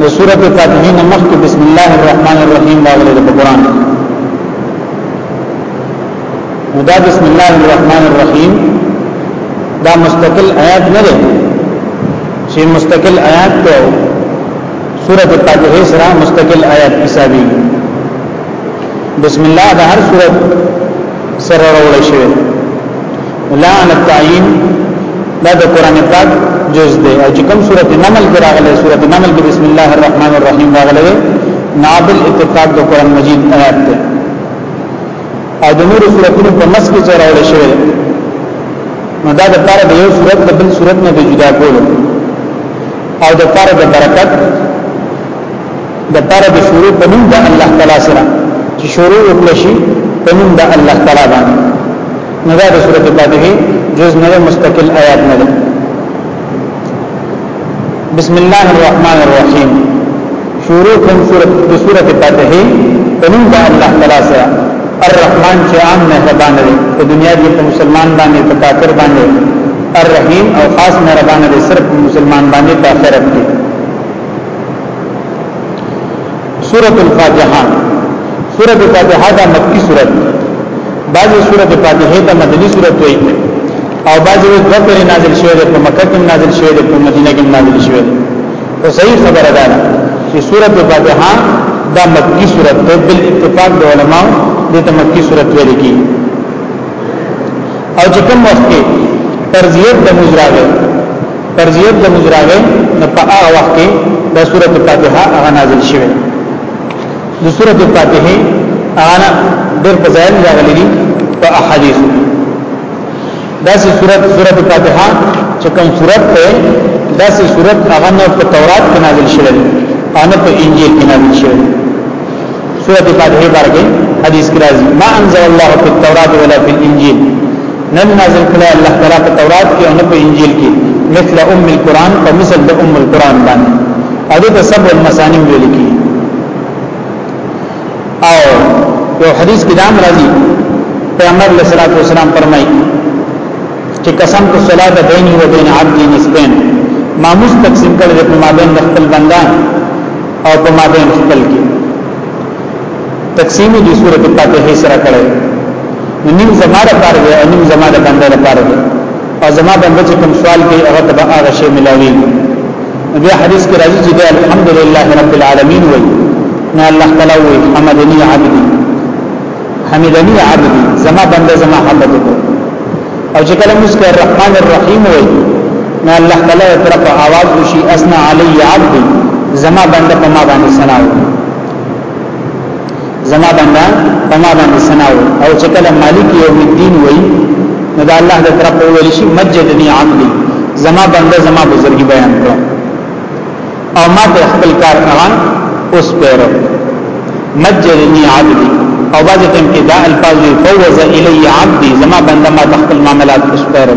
د سورۃ فاتحه نه مخکې بسم الله الرحمن الرحیم راغلی د قرآن دا بسم الله الرحمن الرحیم دا مستقل آیات نه دی چې مستقل آیات ته سورۃ فاتحه سره مستقل آیات حسابي بسم الله د هر سورۃ سره راول شوی لا عن التعین دا د قران پاک جز دی او چې کوم سورۃ نمل کې راغلی سورۃ نمل کې بسم الله الرحمن الرحیم راغلی نابل اتفاق د قران مجید آیات دی او د نور سوراتونو په مس کې ځای راوړل شوی نو دا د پاره د یو سورۃ د بل سورۃ نه جدا کول او د پاره د برکت د پاره د شروع په نوم د الله تعالی سره چې شروع وکړي په نوم د الله تعالی باندې نه دا د سورته فاتحه جز نه مستقل آیات نه ده بسم الله الرحمن الرحیم شروع کوم سورته د سورته فاتحه په نوم د الله تعالی سره الرحمن چې عام مهربان دی په دنیا کې په مسلمان باندې په کافر باندې الرحیم او خاص مهربان دی صرف مسلمان باندې په آخرت کې سورۃ الفاتحه سورۃ الفاتحه د مکی سورۃ بعضی سورۃ الفاتحه د مدنی سورۃ وایي او بعضی د دوه نازل شوی د مکه کې نازل شوی د مدینه کې نازل شوی او صحیح خبره ده چې سورۃ الفاتحه دا مکی صورت ده بل اتفاق د علماء د مکی صورت ویل کی او چې کوم وخت کې ترزیت د مزراغه فرضیت د مزراغه نه په هغه وخت کې د سورۃ الفاتحه هغه نازل شوه د سورۃ الفاتحه هغه ډېر په ځای راغلي دي په احادیث دا سي سورۃ سورۃ الفاتحه چې کوم سورۃ ته دا سي سورۃ هغه نه په تورات کې نازل شوه او نه په انجیل کې نازل شوه سورۃ الفاتحه بارکه حدیث کې راځي ما انزل الله فی التوراۃ ولا فی الانجیل نه نازل کړی الله تعالی په تورات کې او نه په انجیل کې مثل ام القران په مثل د ام القران باندې او د سبع المثانی ویل کی او یو حدیث کې دام راځي پیغمبر علیہ الصلوۃ والسلام فرمایي چې قسم کو صلات بیني و بین عبدی نسبین ماموس تقسیم کړل په مابین خپل بنده او په مابین خپل کې تقسیم دي سورته فاتحه سره کړي نو نیم زما د پاره دی او نیم زما د بنده د پاره دی او زما بنده چې کوم سوال کوي هغه ته به هغه شی ملاوي بیا حدیث کې راځي چې الحمدلله رب العالمین وایي نو الله تعالی وایي حمدنی عبدی حمدنی عبدی زما بنده زما حمد وکړي او چې کله مسکه الرحمن الرحیم وایي نو الله تعالی طرف आवाज وشي اسنا علی عبدی زما بنده په ما باندې ثنا وکړي زما باندې پما باندې سناو او چې کله مالک یوم الدین وای نو دا الله د طرف ویل شي مجدنی عبدی زما بنده زما بزرګي بیان کړو او ما ته خپل کار روان اوس پیرو مجدنی عبدی او باز ټیم کې دا الفاظ فوز الی عبدی زما بنده ما تخپل معاملات اوس پیرو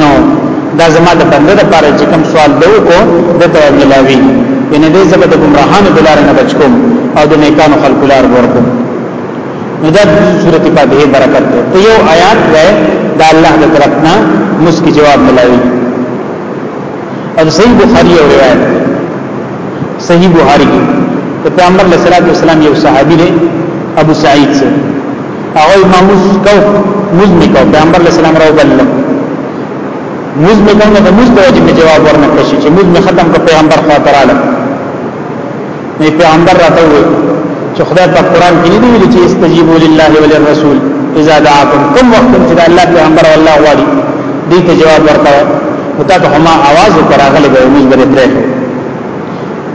نو دا زما د بنده د پاره چې کوم سوال دی وکړو د ته ملاوي ان دې زما د ګمراهانو د لارې نه بچوم او د نیکانو خلق لار ورکوم نو دا صورت په دې برکت ده ته یو آیات وای دا الله د طرفنا مسکی جواب ملاوي او صحیح بخاری او روایت صحیح بخاری کې پیغمبر علیہ الصلوۃ والسلام یو صحابي دی ابو سعید سے هغه ماموس کو موز میکو پیغمبر علیہ السلام راو بل موز میکو نه د موز د وجه می جواب ورنه کړی چې موز می ختم کو پیغمبر خاطراله نه پیغمبر راته وی چې خدای په قران کې دی ویل چې استجیبوا لله وللرسول اذا دعاکم کوم وخت چې الله پیغمبر الله غواړي دې ته جواب ورکړه او تا ته ما आवाज وکړاغله به موږ بری پرې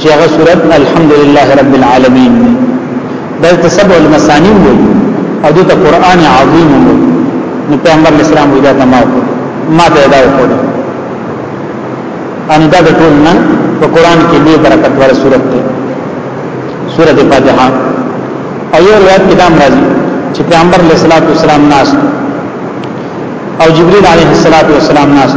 چې هغه صورت الحمدلله رب العالمین دلته سبع المثانی وي او دته قران عظیم وي نو پیغمبر اسلام وی دا تمام ما ته دا وکړ ان دا ټول نه په قران کې به برکت ور صورت ده سورۃ فاتحه ایو روایت کې دا مرضی چې پیغمبر علیه الصلاۃ والسلام ناس او جبرئیل علیه الصلاۃ والسلام ناس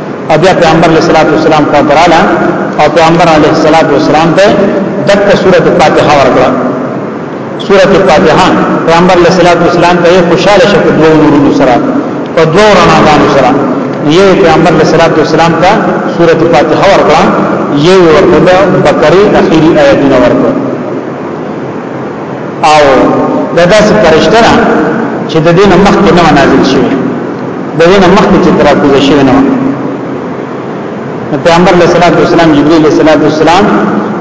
او بیا پیغمبر علیه الصلاۃ والسلام خوا دراله او پیغمبر علیه الصلاۃ والسلام ته دک سورۃ فاتحه ورکړه سورۃ فاتحه پیغمبر علیه الصلاۃ والسلام ته خوشاله شو په دوه نورونو سره په دوه رڼاګانو سره یو پیغمبر علیه الصلاۃ والسلام ته سورۃ فاتحه ورکړه یو ورته بقره اخیری آیتونه ورکړه او دا داسې فرشته ده چې د دینه مخکې نه نازل شوی د دینه مخکې چې تر کوزه شوی نه پیغمبر علیه الصلاۃ والسلام جبرئیل علیه الصلاۃ والسلام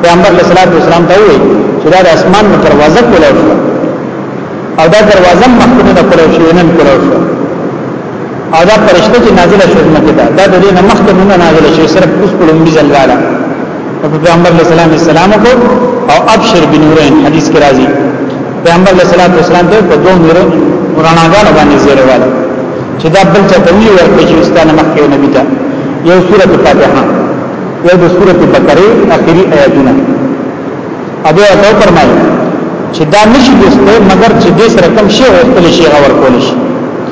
پیغمبر علیه الصلاۃ والسلام ته وی چې دا د اسمان په دروازه کوله او دا دروازه مخکې نه کوله شو نن کوله شو او دا فرشته چې نازله شوه مکه دا د دینه مخکې نه نازله شوی صرف اوس په لومړي ځل رااله او پیغمبر علیہ السلام سلام کو او ابشر بنورین حدیث کې راځي پیغمبر علیہ الصلوۃ والسلام ته په دوه نور رڼاګانو باندې زیره واله چې دا بل څه کوي ورته چې استاد مخکې نبی ته یو سورۃ فاتحه یو د سورۃ بقره اخیری آیاتونه ابو اتو فرمایي چې دا نشي دوسته مگر چې دې سره کم شی او خپل شی غور کول شي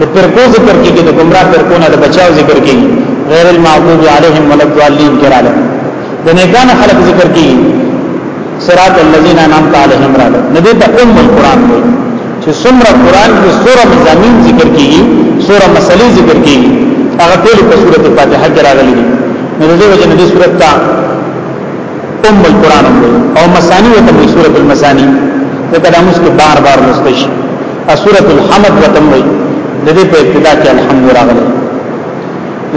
د فرقو ذکر کیږي د گمراه فرقو نه د بچاو ذکر کیږي غیر المغضوب علیهم ولا الضالین کړه د نیکانو خلق ذکر کیږي صراط الذین انعمت علیهم را نه دې ته ام القران وایي چې څومره قران کې سوره مزامین ذکر کیږي سوره مسلې ذکر کیږي هغه ټول په سوره فاتحه کې راغلي دي نو دې وجه نه دې سوره ته ام القران او مسانی وته سوره المسانی دا د مسکه بار بار مستشي سورۃ الحمد وتموي د دې په ابتدا کې الحمد راغلی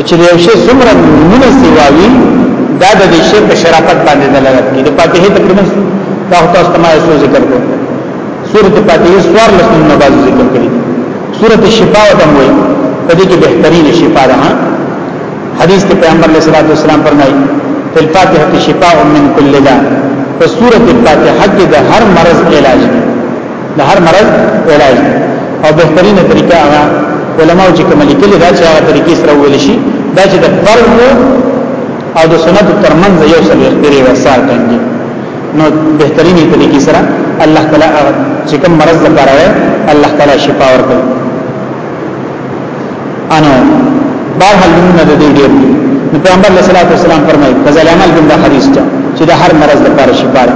چې یو شی څومره نمونه سیواوی دا د دې شی په شرافت باندې دلالت کوي د فاتحه تقریبا دا تاسو ته ما یو ذکر کړو سورۃ فاتحه سوار لسم نه باز ذکر کړی سورۃ الشفاء وتموي په دې کې بهترین شفاء ده حدیث ته پیغمبر علیه الصلاۃ والسلام فرمایي الفاتحه شفاء من كل داء فسورۃ الفاتحه کې د هر مرض علاج دی د هر مرض علاج او بهترینه طریقه هغه علماء چې کوم لیکلي دا چې هغه طریقې سره ویل شي دا چې د فرض او د سنت ترمنځ یو څه لري وسار کوي نو بهترینه طریقې سره الله تعالی چې کوم مرض لپاره الله تعالی شفا ورکړي انا بار حل نه د دې ډیر نو پیغمبر صلی الله علیه وسلم فرمایي فضل عمل بنده حدیث ته چې د هر مرض لپاره شفا ده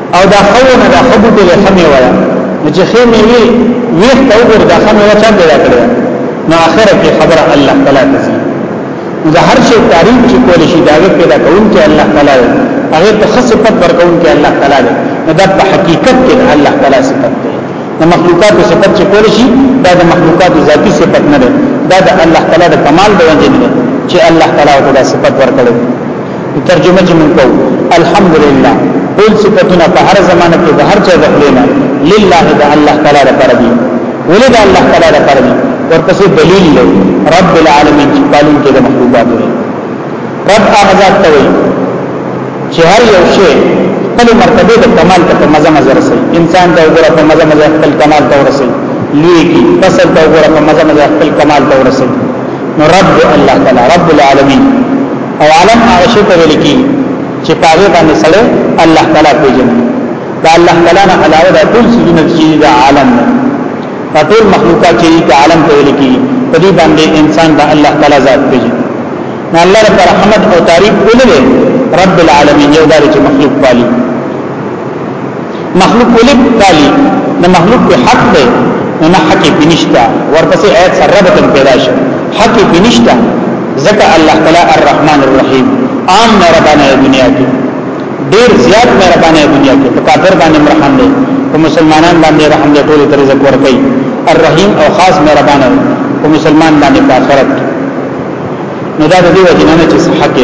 او دا ښه ونه ده ښه بوټی دی ښه میوه ده نو چې ښې میوې ویښ ته وګورې دا ښه میوه چا پیدا کړې ده نو آخره کې خبره الله تعالی ته ځي نو د هر شي تعریف چې کول شي دا پیدا کول کې الله تعالی دی هغه ته خاص صفت ورکول کې الله تعالی دی نو دا په حقیقت کې الله تعالی صفت دی د مخلوقات صفت چې کول شي دا د مخلوقات ذاتی صفت نه ده دا د الله تعالی د کمال دی چې الله تعالی ته صفت ورکړي ترجمه چې موږ کوو الحمدلله ټول صفاتونه په هر زمانه کې د هر چا ځخلینا لله د الله تعالی لپاره دي ولې د الله تعالی لپاره دي ورپسې دلیل دی رب العالمین چې پالون کې د مخلوقات دی رب هغه ذات ته وي چې هر یو شی خپل مرتبه د کمال ته مزه مزه رسي انسان ته وګوره په مزه مزه خپل کمال ته ورسي لوی کی فصل ته وګوره په مزه مزه خپل کمال ته ورسي نو رب الله تعالی رب العالمین او عالم هغه شی ته ویل کی چې پاګه باندې سره الله تعالی پیژني دا الله تعالی نه علاوه د ټول سيزونه چې د عالم نه دا ټول مخلوقات چې د عالم ته ویل کی په دې باندې انسان د الله تعالی ذات پیژني نو الله رب رحمت او تعریف ولله رب العالمین یو دار چې مخلوق پالي مخلوق ولې پکالي نه مخلوق په حق دی نه حق په نشتا ورپسې آیت سره ربط پیدا شي حق په نشتا ځکه الله تعالی الرحمن الرحیم عام مهربانه دنیا کې ډیر زیات مهربانه دنیا کې په کافر باندې مرحم دی په مسلمانان باندې رحم دی ټول تر رزق ورکړي الرحیم او خاص مهربانه په مسلمان باندې په آخرت نو دا د دې وجنه چې صحت کې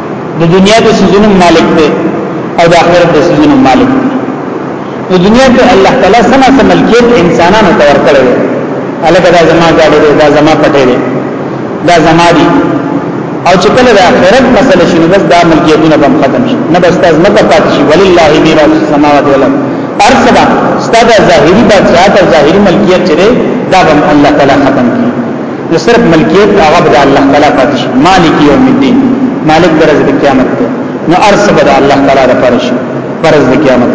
د دنیا د سيزونو مالک دی او د آخرت د سيزونو مالک دی نو دنیا کې الله تعالی سنا سملکیت انسانانو ته ورکړي الګا دا زما ګاډي دی دا زما پټه دی دا زما دی او چې کله د آخرت مسله شنو بس دا ملکیتونه به ختم شي نه بس تاسو مکه پات شي ولله میراث السماوات والارض ارسبا ستاسو ظاهری بادشاہت او ظاهری ملکیت چره دا هم الله تعالی ختم کړي نو صرف ملکیت هغه به الله تعالی پاتې شي مالک یوم الدین مالک درز د قیامت دی نو ارث به الله تعالی د پاره شي پرز د قیامت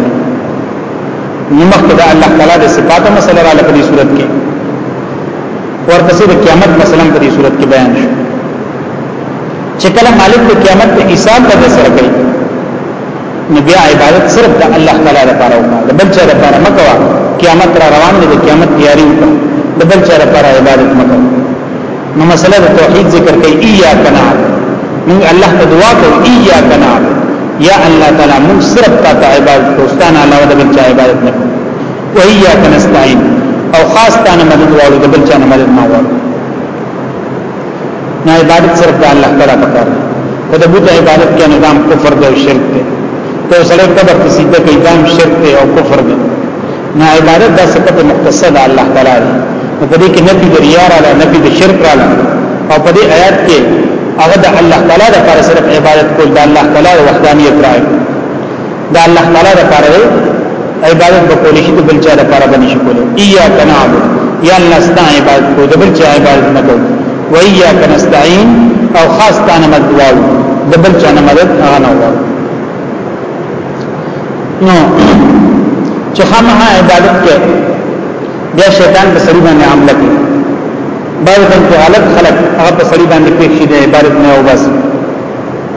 نو مخکې د الله تعالی د صفاتو مسله را لپاره صورت کې ورپسې د قیامت مثلا په دې صورت کې بیان شو چې کله مالک د قیامت په حساب د سره کوي نو بیا عبادت صرف د الله تعالی لپاره وکړه د بل چا لپاره مکوه قیامت را روان دی د قیامت تیاری وکړه د بل چا لپاره عبادت مکوه نو مسله د توحید ذکر کوي ایاک نعبد موږ الله ته دعا کوو ایاک نعبد یا الله تعالی موږ صرف تا ته عبادت کوو ستانه علاوه د بل چا عبادت نه کوو و ایاک نستعين او خاص تا نه مدد غواړو د بل چا نه مدد نه غواړو نه عبادت صرف د الله تعالی پکار او د بت عبادت کې نظام کفر دی او شرک دی ته سره قبر ته سیده کوي دام شرک دی او کفر دی نه عبادت د صفت مختصه د الله تعالی دی نو په دې کې نفي د ریا را نه نفي د شرک را نه او په دې آیات کې هغه د الله تعالی لپاره صرف عبادت کول د الله تعالی وحدانیت راي دا الله تعالی لپاره دی عبادت به کولی شي د بل چا لپاره باندې شي کولی ایا کنعبد یا الله ستا عبادت کو د بل چا عبادت نه کو و ایا کنستعين او خاص تانه مدد واو د بل چا نه مدد هغه نه واو نو چې خامها عبادت کې بیا شیطان په سړي باندې عمله کوي بعض ځکه غلط خلق هغه په سړي باندې پیښې د عبادت نه او بس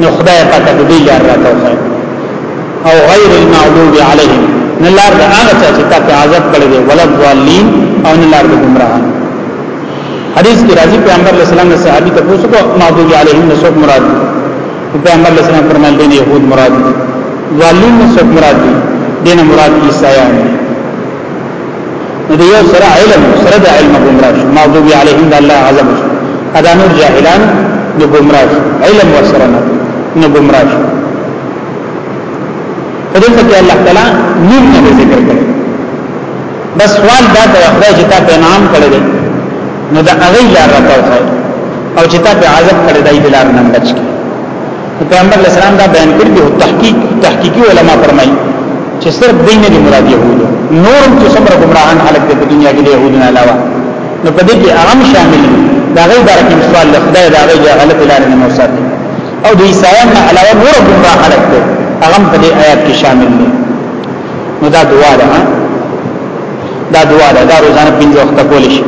نو خدای پاک د دې لار راکوي او غیر المغلوب علیهم نه لار د هغه چا چې تاسو عذاب کړی دی ولد ضالین او نه لار د گمراه حدیث کې راځي پیغمبر علیه السلام د صحابي ته پوښتنه کو مغضوب علیهم نو څوک مراد دی پیغمبر علیه السلام فرمایل دي يهود مراد دي ضالین نو څوک مراد دي دینه مراد عیسایان دي نو د یو سره علم سره د علم ګمراه شو مغضوب علیهم د الله عذاب شو ادا نور جاهلان نو ګمراه شو علم ورسره نه نو ګمراه شو دلته کې الله تعالی نور نه ذکر کړي بس سوال دا ته خدای چې تا په نام کړی دی نو دا هغه لار راته او چې تا په عذاب کړی دی د لار نه بچ کی پیغمبر علیہ السلام دا بیان کړی دی تحقیق تحقیقی علما فرمایي چې صرف دین دی مراد يهود نور چې څومره ګمراهان خلک په دنیا کې د يهودو نه علاوه نو په دې کې عام شامل دي دا غي دار کې سوال له خدای دا غي غلط لار نه موسات او د عیسایان نه علاوه نور ګمراه خلک دي هغه په دې آیات کې شامل دي نو دا دعا ده دا دعا ده دا روزانه پنځه وخت کول شي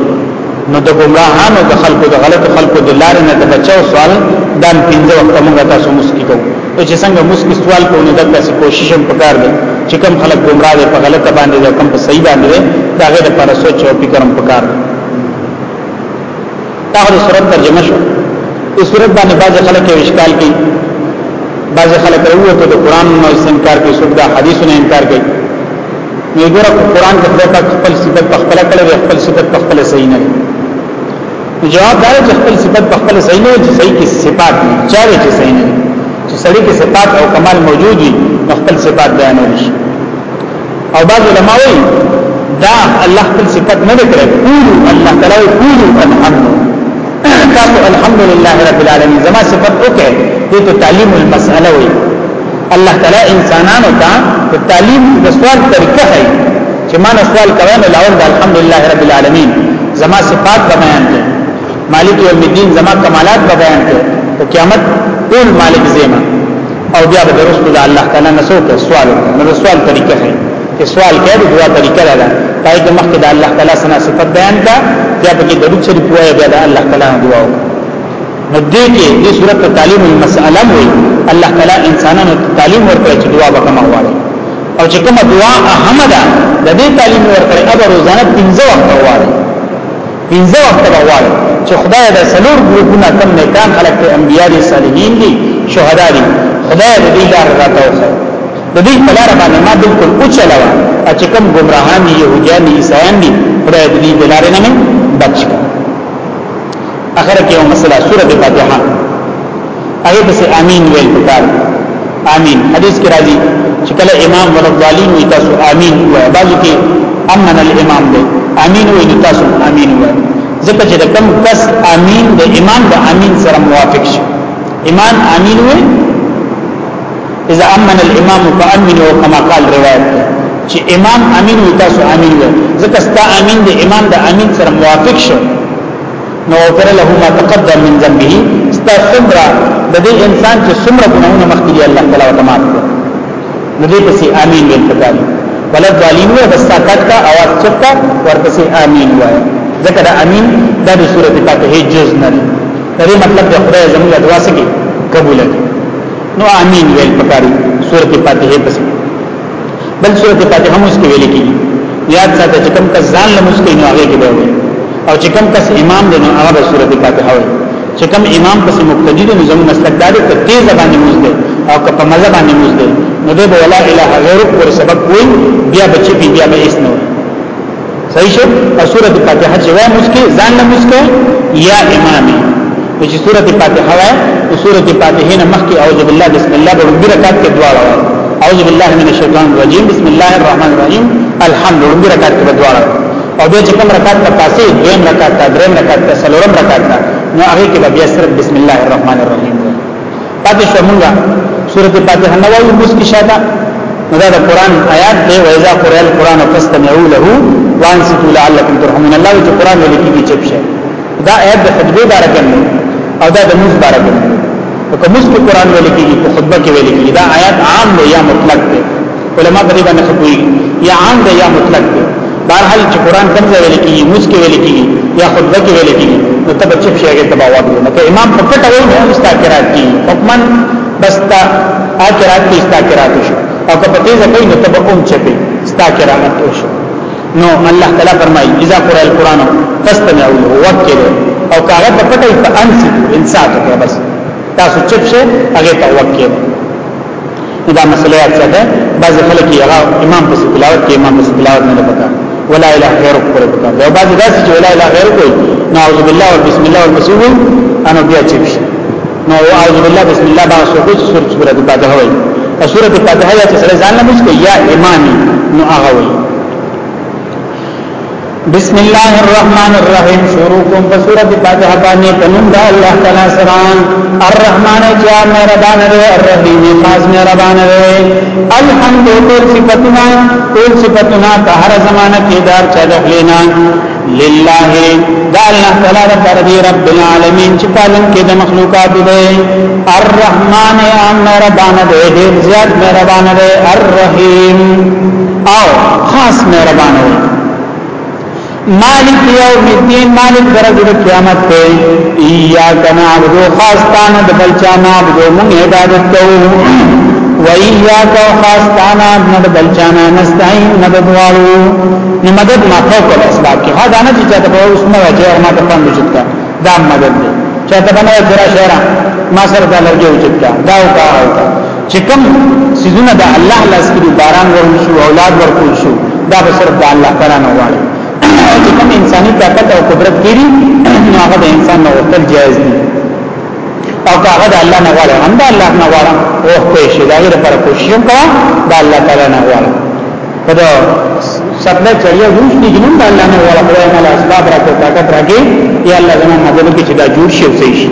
نو د ګمراهانو د خلکو د غلط خلکو د لارې نه د بچاو سوال دا پنځه وخت موږ تاسو مسکی کوو او چې څنګه مسکی سوال کوو نو دغه څه کوشش هم پکار دی چې کم خلک ګمراه دي په غلط باندې او کم په صحیح باندې دا غیر پر سوچ او فکر هم پکار دی دا د صورت ترجمه شو د صورت باندې بعض خلک یې اشکال کوي بعض خلک وروته د قران نو انکار کوي څوک د حدیثونو انکار کوي نه ګوره په قران کې خدای پاک خپل صفت په خپل کړی دی خپل صفت په خپل صحیح نه دی جواب دا چې خپل صفت په خپل صحیح نه چې صحیح کې صفات نه چاره چې صحیح نه چې سړی کې صفات او کمال موجود وي خپل صفات بیان شي او بعض علماء وایي دا الله خپل صفت نه کړی قولوا الله تعالی قولوا الحمد تاسو الحمدلله رب العالمین زما صفت وکړه دې ته تعلیم المسأله وایي الله تعالی انسانانو ته د تعلیم د سوال طریقه هي چې ما سوال کوي نو لاول الحمدلله رب العالمین زما صفات بیان کړي مالک یوم الدین زما کمالات بیان کړي او قیامت ټول مالک زیما او بیا به رسول د الله تعالی نسو ته سوال نو سوال طریقه هي چې سوال کوي د دعا طریقه ده پای کې مخکې د الله تعالی سنا صفات بیان کا بیا به کې د روح شریف وایي بیا د الله تعالی دعا وکړي نو دې کې دې صورت ته تعلیم المسأله وي الله تعالی انسانانو ته تعلیم ورکړي چې دعا وکړه غواړي او چې کومه دعا اهم ده د دې تعلیم ورکړي اب روزانه 15 وخت غواړي 15 وخت غواړي چې خدای د سلور ګروپونه کم نه کان خلق ته انبیا دي صالحین دي شهدا دي خدای دې لار راته د دې په لار باندې ما بالکل او چلاوه چې کوم ګمراهان دي يهوديان دي عيسایان دي خدای دې دلاره نه بچ کړي اخر کې یو مسله سورۃ فاتحه هغه پس امین ویل پکار امین حدیث کې راځي چې کله امام ورضالین وي تاسو امین وایي بعضو کې امن الامام دی امین وایي تاسو امین وایي ځکه چې کوم کس امین د امام د امین سره موافق شي امام امین وایي اذا امن الامام فامنوا كما قال روایت ده چې امام امین وي تاسو امین وي ځکه ستا امین د امام د امین سره موافق شو نو پر له ما تقدم من ذنبه ستا څومره د دې انسان چې څومره ګناهونه مخکې دی الله تعالی وته معاف کړ نو دې پسې امین وي پکاري ولد ظالم وي بس ساکت کا आवाज چپتا ورپسې امین وایي ځکه د امین د سورته فاتحه جز نه لري مطلب د خدای زموږ دعا سګي قبول کړي نو امين ویل پکاري سورته فاتحه پس بل سورته فاتحه موږ کې ویل کیږي یاد ساته چې کوم کس ځان له مسکین نو هغه کې به وي او چې کوم کس امام دی نو هغه به سورته فاتحه وي چې کوم امام پس مقتدی دی نو زموږ مسلک دا دی چې تیز باندې موږ دی او که په مزه باندې موږ دی نو به ولا اله غیر پر سبب کوئی بیا بچی بیا به اسنو صحیح شو او سورۃ فاتحه چې وای مسکه ځان نه مسکه یا امام چې سورۃ فاتحه وای او سورۃ فاتحه نه مخکې اعوذ بالله بسم الله په لومړي رکعت کې دعا وای اعوذ بالله من الشیطان الرجیم بسم الله الرحمن الرحیم الحمد لومړي رکعت کې دعا وای او بیا چې کوم رکعت ته پاسې دیم رکعت ته دریم رکعت ته څلورم رکعت ته نو هغه کې بیا صرف بسم الله الرحمن الرحیم پاتې شو مونږه سورته فاتحه نه وایو موږ کې شاته دا د قران آیات دی و اذا قرئ القران فاستمعوا له وانصتوا لعلكم ترحمون الله چې قران ویل کیږي چپ شي دا آیات د خطبه بارکه نه او دا د موږ بارکه نه کوم چې قران ویل کیږي په خطبه کې ویل کیږي دا آیات عام دی یا مطلق دی علما په دې باندې خپوي یا عام دی یا مطلق دی بهرحال چې قران کوم ځای ویل کیږي موږ کې ویل کیږي یا خطبه کې ویل کیږي نو تب چې شي هغه تبا وایي نو که امام په پټه وایي نو استا قرات کی حکما بس تا اقرات کی استا قرات شو او که په تیزه کوي نو تب اوم چپی استا قرات شو نو الله تعالی فرمایي اذا قرأ القرآن فاستمعوا له وکړه او کاغه په پټه په انسي انسان ته بس تاسو چپ شئ هغه ته وکړه دا مسله یاد ساته بعض خلک یې هغه امام په تلاوت کې امام په تلاوت نه پکار ولا اله غیر پر پکار دا بعض داسې چې ولا اله غیر کوي نعوذ بالله بسم الله والبسم انا بیا چې شي نو اعوذ بالله بسم الله باندې سورۃ سورۃ سورۃ فاتحه وایي او سورۃ فاتحه چې سره ځان نه مشکې یا امامي نو هغه وایي بسم الله الرحمن الرحیم شروع کوم په سورۃ فاتحه باندې پنوم د الله تعالی سره الرحمن چې مهربان دی الرحیم خاص مهربان دی الحمد ټول صفاتنا ټول صفاتنا په هر زمانہ کې دار چا دخلینا لله دا الله تعالی د پر دی رب العالمین چې پالن کې د مخلوقات دی الرحمن یا مهربان دی ډیر زیات مهربان دی الرحیم او خاص مهربان وي مالک یوم الدین مالک درجه د قیامت ته ایاک نعبد خاص تانه د بلچا نعبد مون عبادت کوو و ایاک خاص تانه د بلچا نه نستعين مدد والو نو مدد ما فوق الاسباب کې هدا نه چې چاته په اوس نه وجه ما ته پاندې چتا دا مدد دی چاته باندې جرا شهرا ما سره دا لږه چتا دا او دا چې کوم سيزونه د الله لاس کې باران ورول شو اولاد ورکول شو دا به صرف د الله تعالی نه غواړي چې کوم انساني طاقت او قدرت کېږي نو هغه د انسان نه وکړ جایز دي او هغه د الله نه غواړي هم د الله نه غواړي او په شي دا غیر پر کوشش وکړه د الله تعالی نه غواړي په دا سپله چړیا جوړ دي جنون د الله نه غواړي خدای مال اسباب راکو طاقت راکې یا الله زموږ مدد کې چې دا جوړ شي او صحیح شي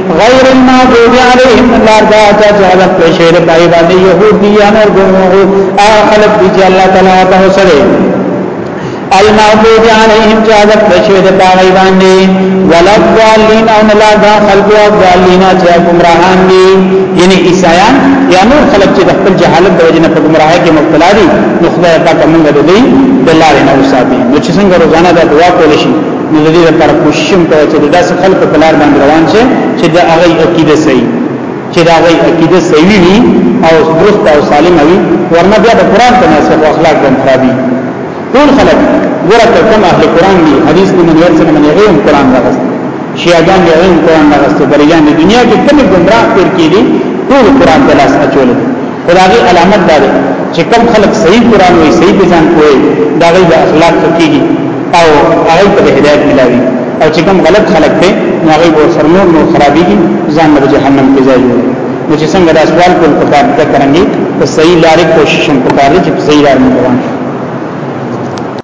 غیر المغضوب علیهم لار دا دا جهل پر شیر پای باندې يهوديان او ګمرو هغه خلق دي چې الله تعالی ته وسره المغضوب علیهم جهل پر شیر پای باندې ولضالین او لار دا خلق او ضالین چې ګمراهان دي یعنی عیسایان یا نور خلق چې د خپل جهالت د وجنه په ګمراهۍ کې مبتلا دي نو خدای پاک موږ د دې د لارې نه وساتي نو چې څنګه روزانه دا دعا کول شي نو د دې لپاره کوشش هم کوي چې داسې خلکو په لار باندې روان شي چې د هغه عقیده صحیح چې د هغه عقیده صحیح وي او درست او سالم وي ورنه بیا د قران په ناسب او اخلاق باندې خرابي ټول خلک ورته کوم اهل قران دي حدیث کې من ورته من غیم قران راغست شیعاګان دي غیم قران راغست بریان دي دنیا کې کوم ګمراه تر کې دي ټول قران ته لاس اچول دي خدای علامت ده چې کم خلک صحیح قران وي صحیح ځان کوی دا غي د اخلاق کیږي او هغه په هدایت ملاوي او چې کم غلط خلک ته نو هغه ور سر نور نور خرابيږي ځان له جهنم کې ځای جوړي نو چې څنګه دا سوال کول په کار ده کرانګي په صحیح لارې کوشش هم په کار دي چې په صحیح لارې روان شي